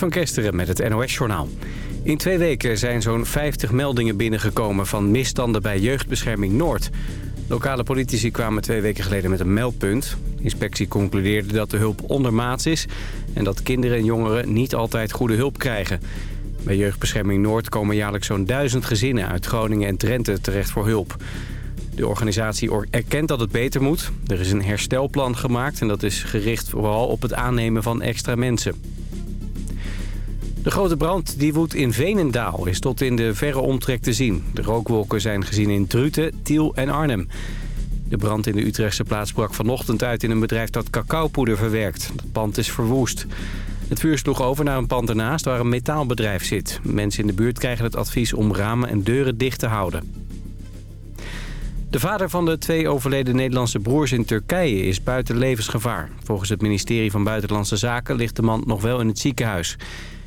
Van Kesteren met het NOS-journaal. In twee weken zijn zo'n 50 meldingen binnengekomen van misstanden bij Jeugdbescherming Noord. Lokale politici kwamen twee weken geleden met een meldpunt. Inspectie concludeerde dat de hulp ondermaats is... en dat kinderen en jongeren niet altijd goede hulp krijgen. Bij Jeugdbescherming Noord komen jaarlijks zo'n duizend gezinnen uit Groningen en Drenthe terecht voor hulp. De organisatie erkent dat het beter moet. Er is een herstelplan gemaakt en dat is gericht vooral op het aannemen van extra mensen. De grote brand die woedt in Venendaal is tot in de verre omtrek te zien. De rookwolken zijn gezien in Druten, Tiel en Arnhem. De brand in de Utrechtse plaats brak vanochtend uit in een bedrijf dat cacaopoeder verwerkt. Dat pand is verwoest. Het vuur sloeg over naar een pand ernaast waar een metaalbedrijf zit. Mensen in de buurt krijgen het advies om ramen en deuren dicht te houden. De vader van de twee overleden Nederlandse broers in Turkije is buiten levensgevaar. Volgens het ministerie van Buitenlandse Zaken ligt de man nog wel in het ziekenhuis.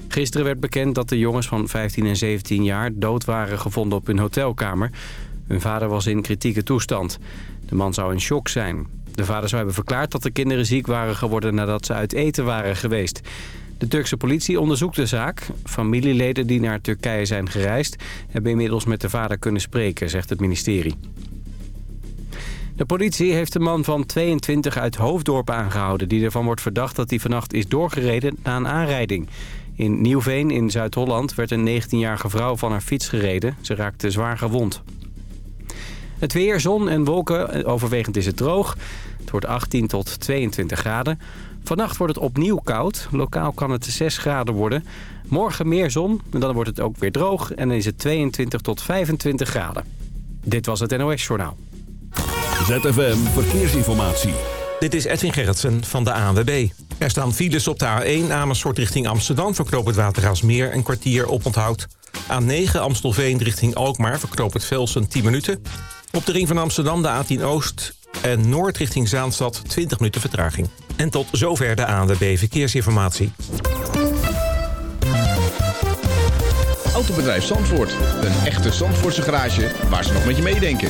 Gisteren werd bekend dat de jongens van 15 en 17 jaar dood waren gevonden op hun hotelkamer. Hun vader was in kritieke toestand. De man zou in shock zijn. De vader zou hebben verklaard dat de kinderen ziek waren geworden nadat ze uit eten waren geweest. De Turkse politie onderzoekt de zaak. Familieleden die naar Turkije zijn gereisd... hebben inmiddels met de vader kunnen spreken, zegt het ministerie. De politie heeft een man van 22 uit Hoofddorp aangehouden... die ervan wordt verdacht dat hij vannacht is doorgereden na een aanrijding. In Nieuwveen in Zuid-Holland werd een 19-jarige vrouw van haar fiets gereden. Ze raakte zwaar gewond. Het weer, zon en wolken. Overwegend is het droog. Het wordt 18 tot 22 graden. Vannacht wordt het opnieuw koud. Lokaal kan het 6 graden worden. Morgen meer zon. En dan wordt het ook weer droog. En dan is het 22 tot 25 graden. Dit was het NOS Journaal. ZFM Verkeersinformatie. Dit is Edwin Gerritsen van de ANWB. Er staan files op de A1 Amersfoort richting Amsterdam... verknoop het Watergaasmeer een kwartier op onthoud. A9 Amstelveen richting Alkmaar verknoop het Velsen 10 minuten. Op de ring van Amsterdam de A10 Oost en Noord richting Zaanstad 20 minuten vertraging. En tot zover de ANWB Verkeersinformatie. Autobedrijf Zandvoort. Een echte Zandvoortse garage waar ze nog met je meedenken.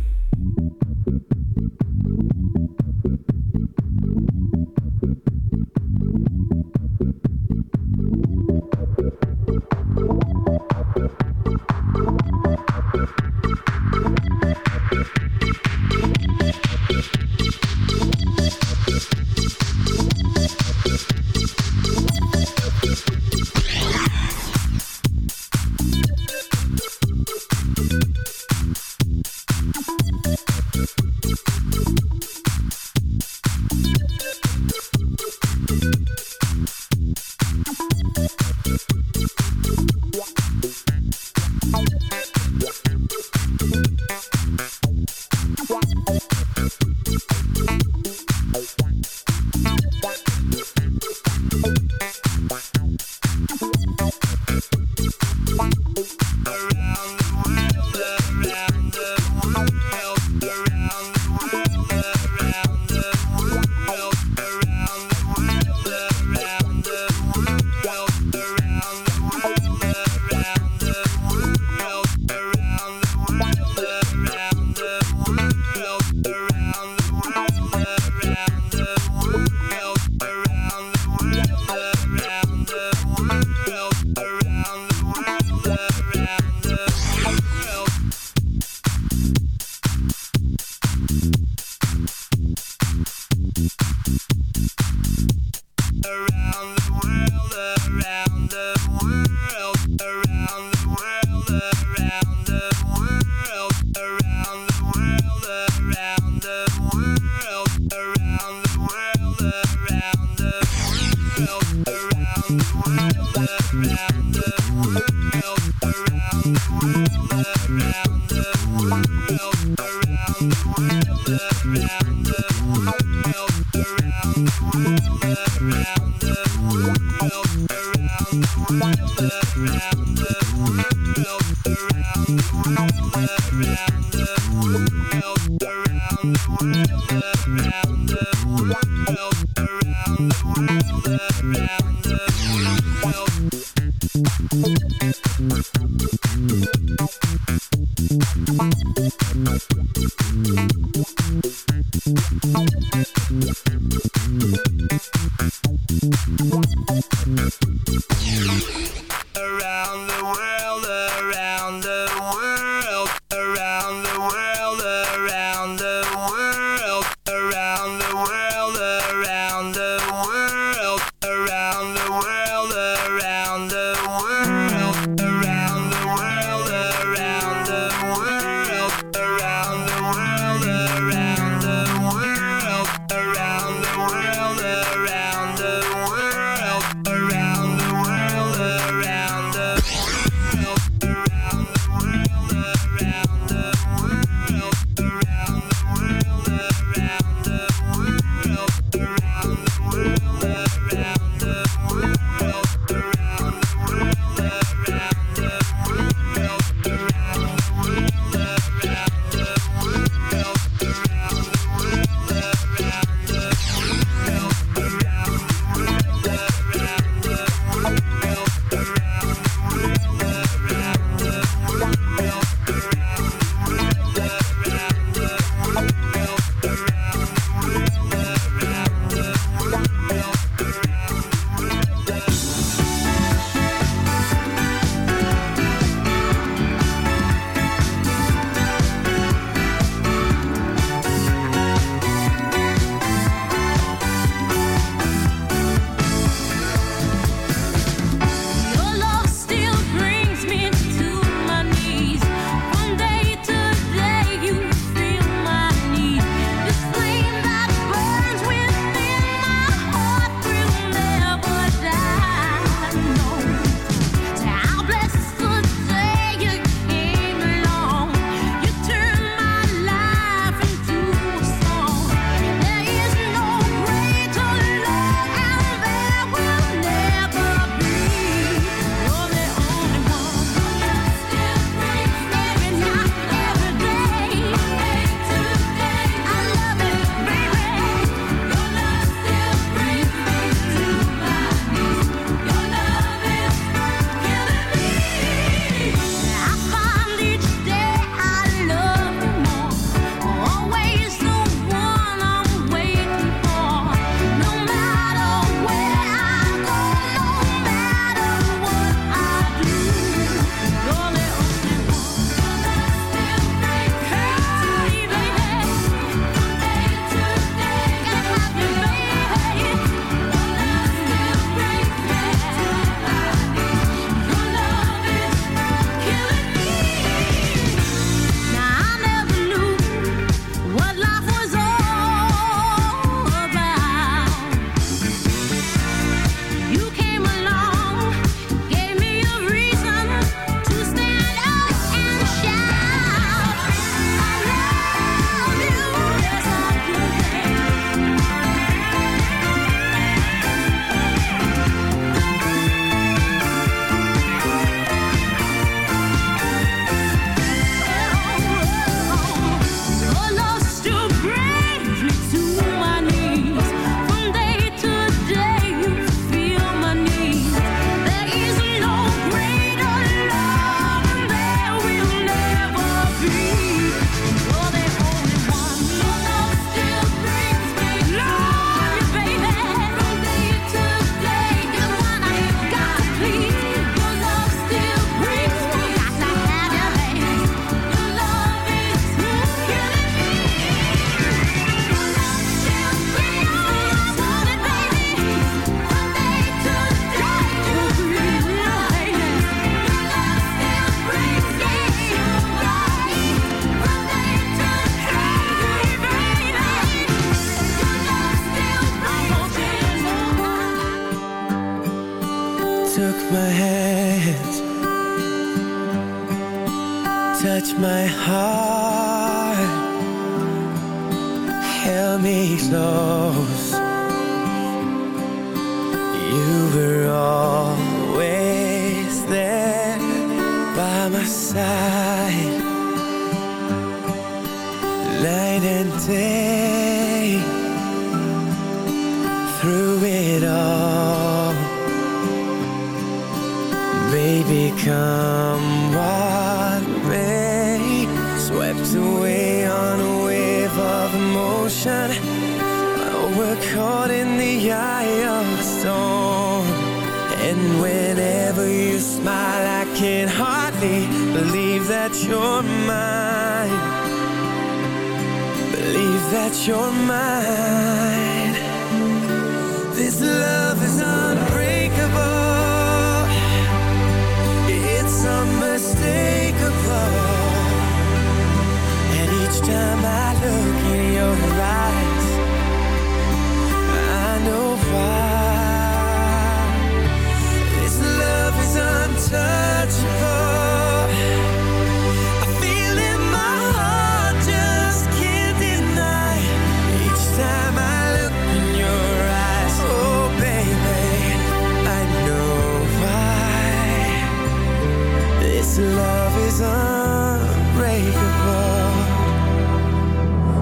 This love is unbreakable.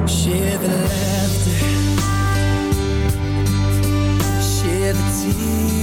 Share the laughter, share the tears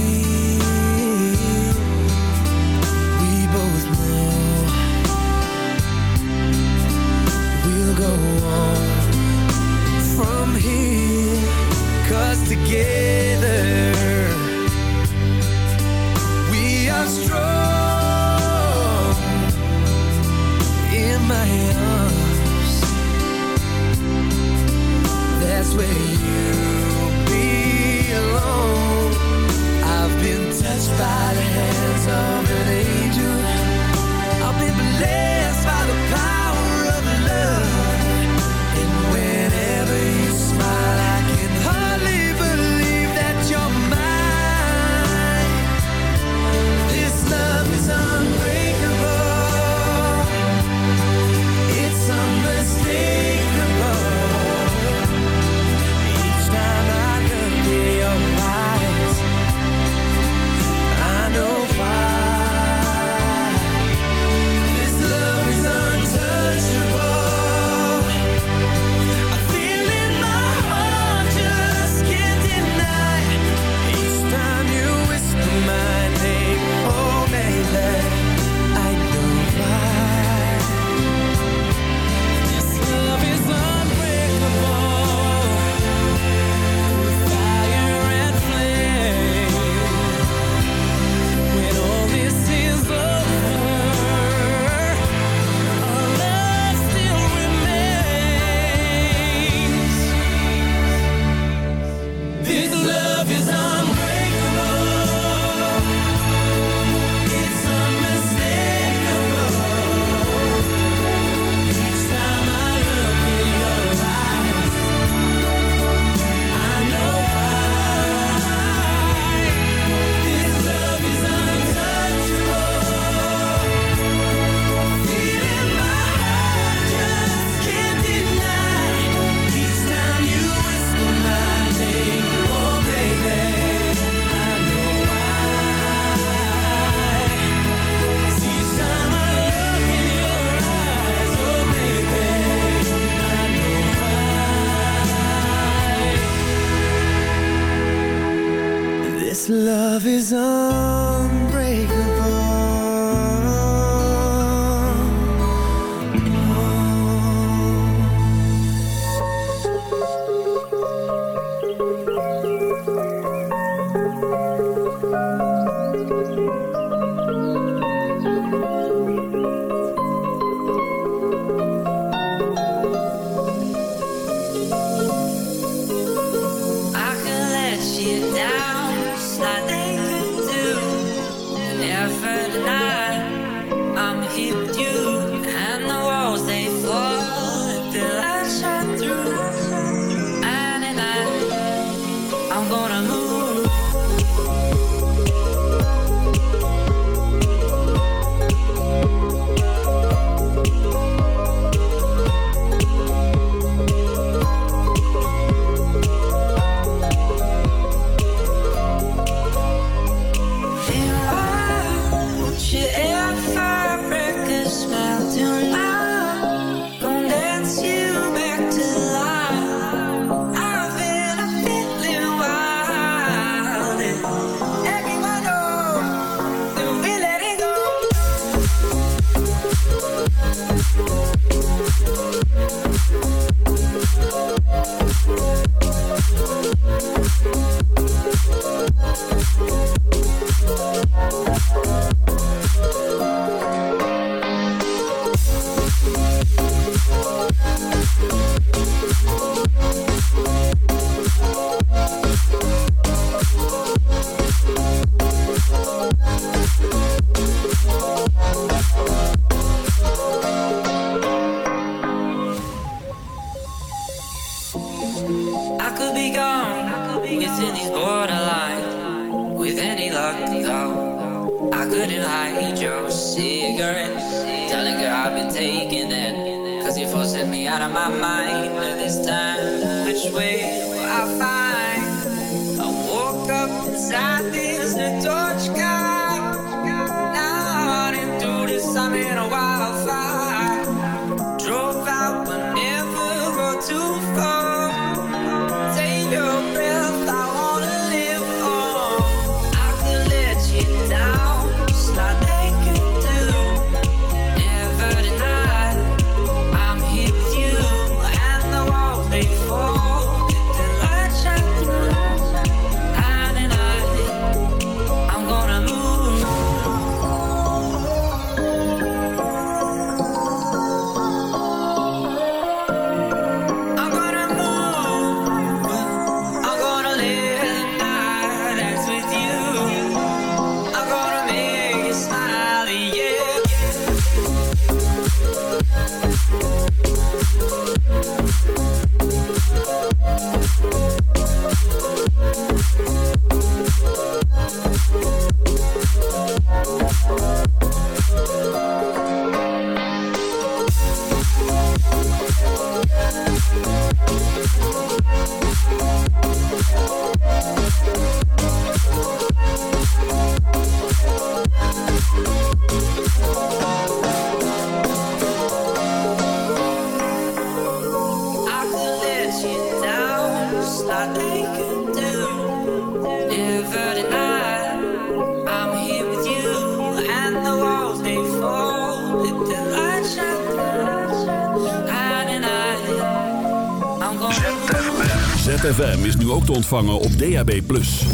ontvangen op DAB+.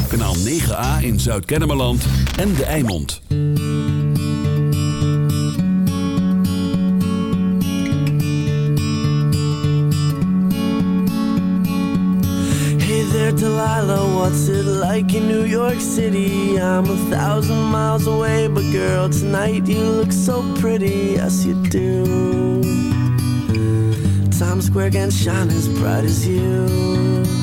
Kanaal 9A in Zuid-Kennemerland en De Eimond. Hey there Delilah, what's it like in New York City? I'm a thousand miles away, but girl, tonight you look so pretty, yes you do. Times Square can shine as bright as you.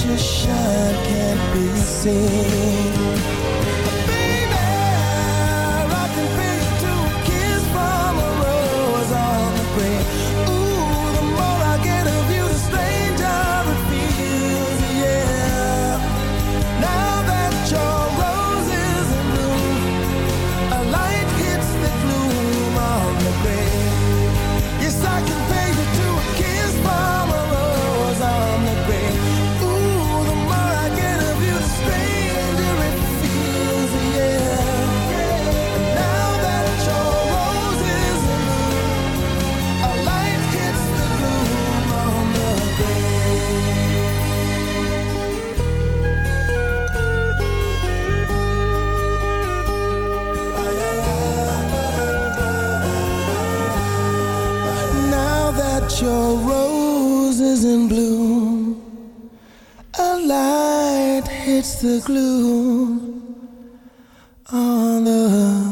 your shine can't be seen. light hits the glue on the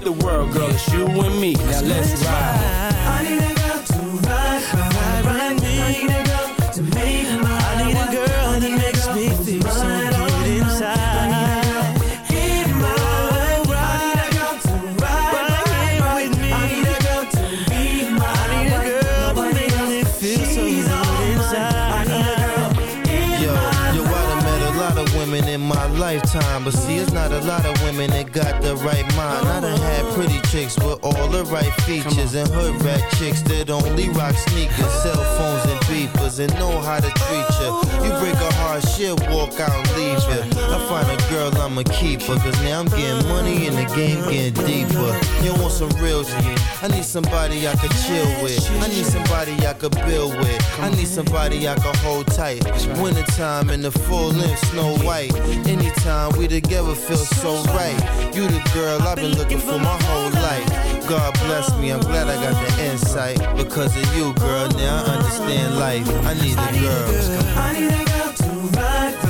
the world, girl, it's you and me. Now let's ride. A lot of women that got the right mind. I done had pretty chicks with all the right features, and hood rat chicks that only rock sneakers, cell phones and beepers, and know how to treat you. You break a heart, she'll walk out and leave you. I find a girl, I'ma cause now I'm getting money and the game getting deeper. You want some real shit? I need somebody I could chill with. I need somebody I could build with. I need somebody I could hold tight. Wintertime in the full length, snow white. Anytime we together feel so right. You the girl I've been looking for my whole life. God bless me, I'm glad I got the insight. Because of you, girl, now I understand life. I need a girl. I need a girl to ride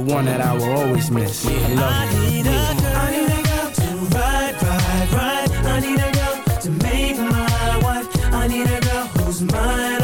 one that I will always miss. I love you. I need a girl to ride, ride, ride. I need a girl to make my wife. I need a girl who's mine,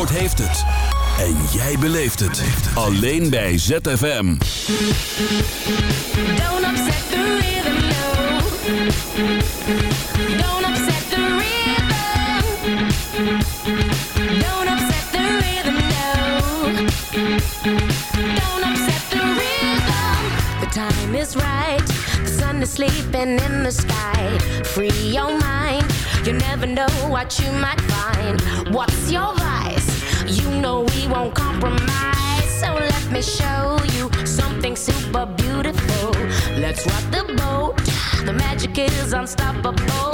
Zandvoort heeft het. En jij beleeft het. Alleen bij ZFM. Don't upset the rhythm, no. Don't upset the rhythm. Don't upset the rhythm, no. Don't upset the rhythm. The time is right. The sun is sleeping in the sky. Free your mind. You never know what you might find. What's your vibe? You know we won't compromise. So let me show you something super beautiful. Let's rock the boat. The magic is unstoppable.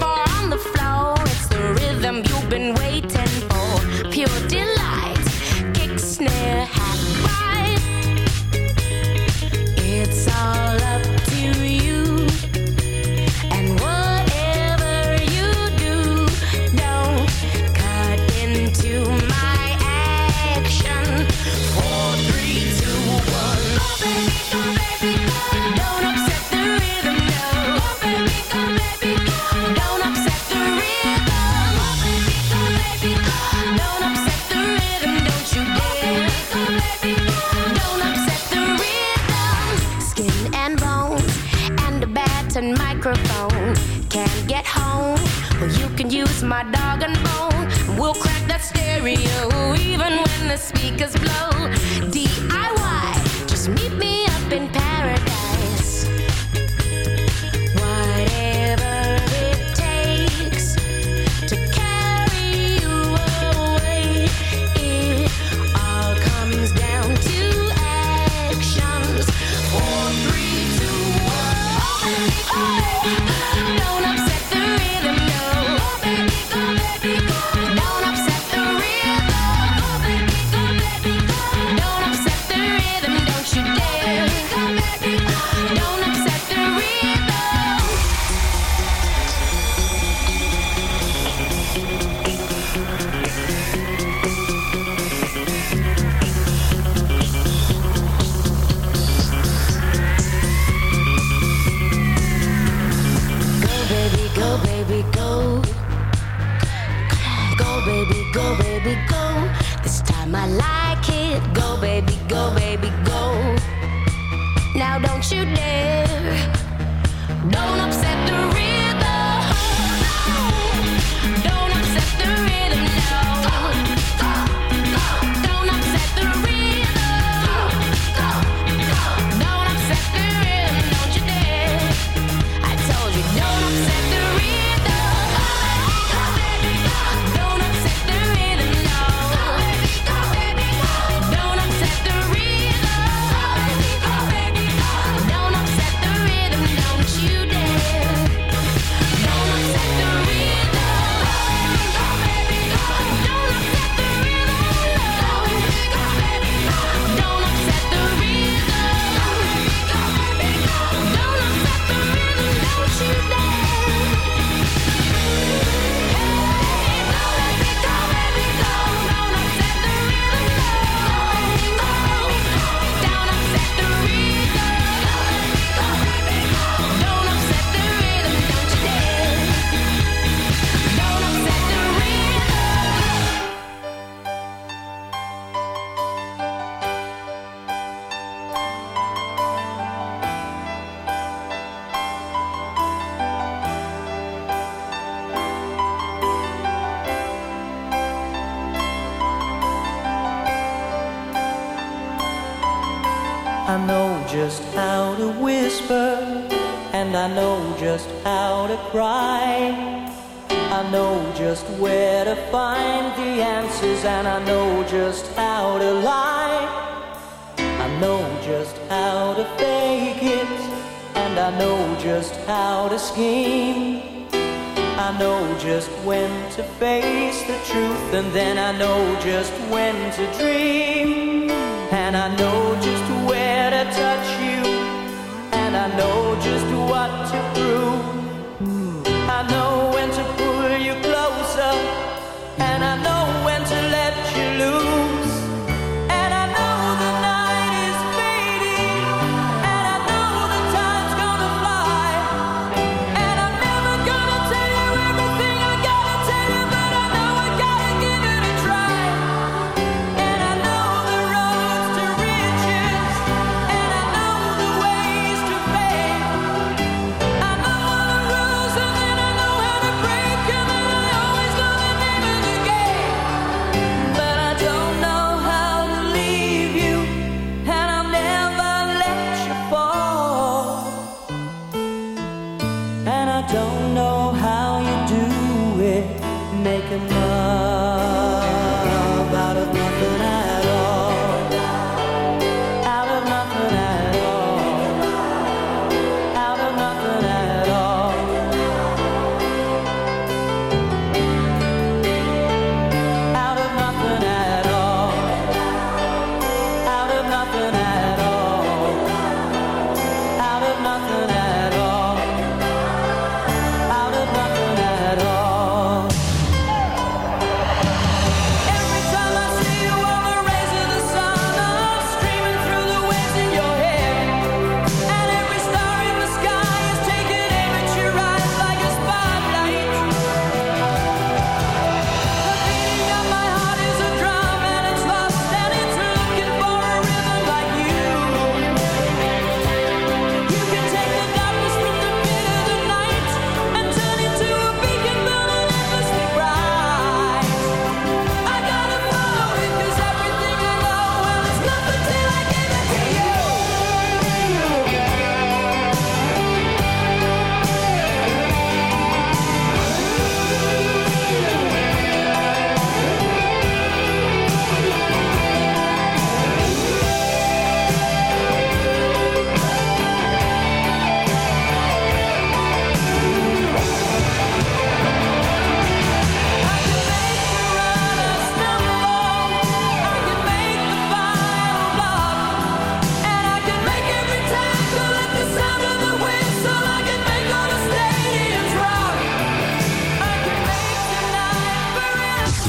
Far on the floor, it's the rhythm you've been waiting for. Pure delight, kick, snare, half right. It's all up to you.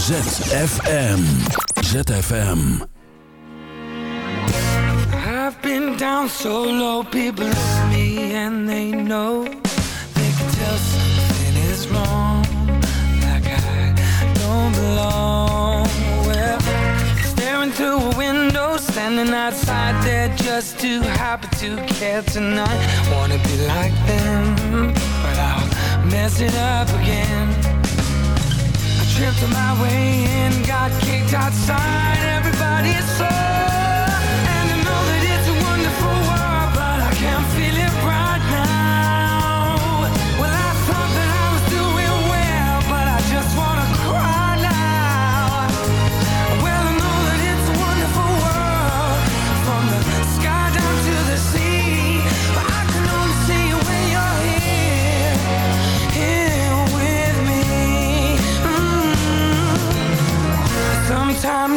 ZFM. ZFM. I've been down so low, people love me and they know. They can tell something is wrong, like I don't belong. Well, staring through a window, standing outside, they're just too happy to care tonight. Wanna be like them, but I'll mess it up again tripped my way in, got kicked outside. Everybody's so.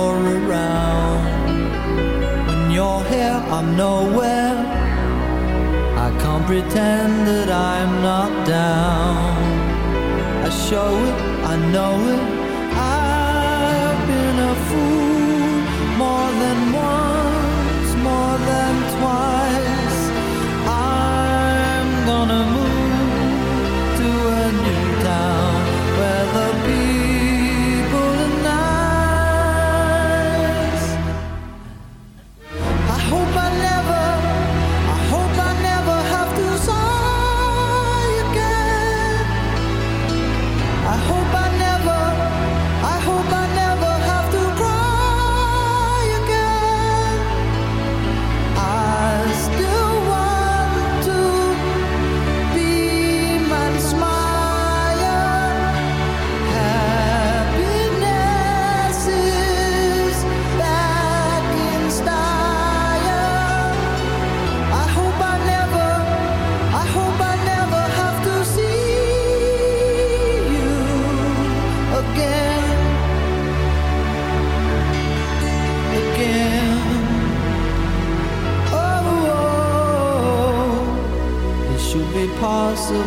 you're around. When you're here I'm nowhere. I can't pretend that I'm not down. I show it, I know it.